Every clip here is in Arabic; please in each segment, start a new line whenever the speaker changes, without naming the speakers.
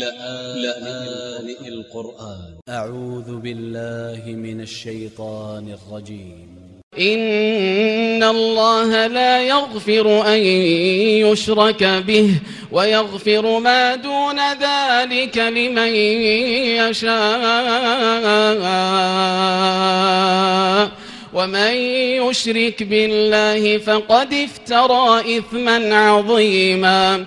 لآن القرآن. أ ع و ذ ب ا ل ل ه من ا ل ش ي ط ا ن ا ل ج ي م
إن الله لا يغفر أن يشرك به ويغفر ما دون ذلك لمن يشاء. ومن يشرك بالله فقد افترى إثما عظيما.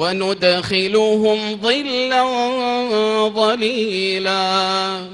وندخلهم ظلا ظليلا.